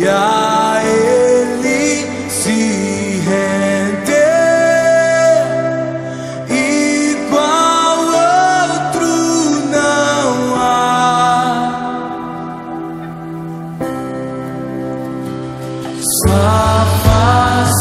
e a Ele se render. Igual outro não há. Só faz